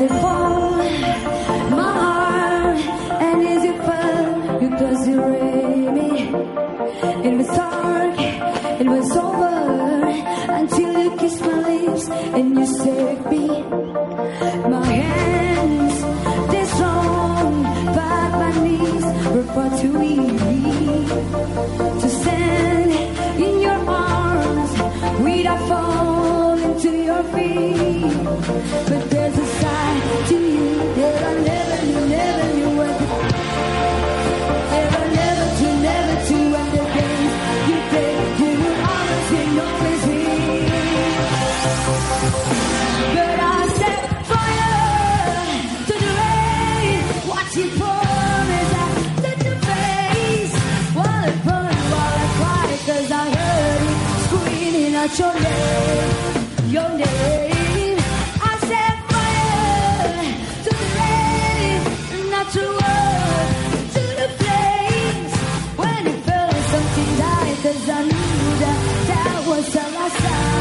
It fall, my heart? And? You me? It was dark, it was over until you kissed my lips and you saved me. My hands, they're strong, but my knees were far too weak to stand in your arms without falling to your feet. But Your name, your name, I set fire to the rain, not to earth, to the flames. When it fell, something died, cause I knew that that was all I saw.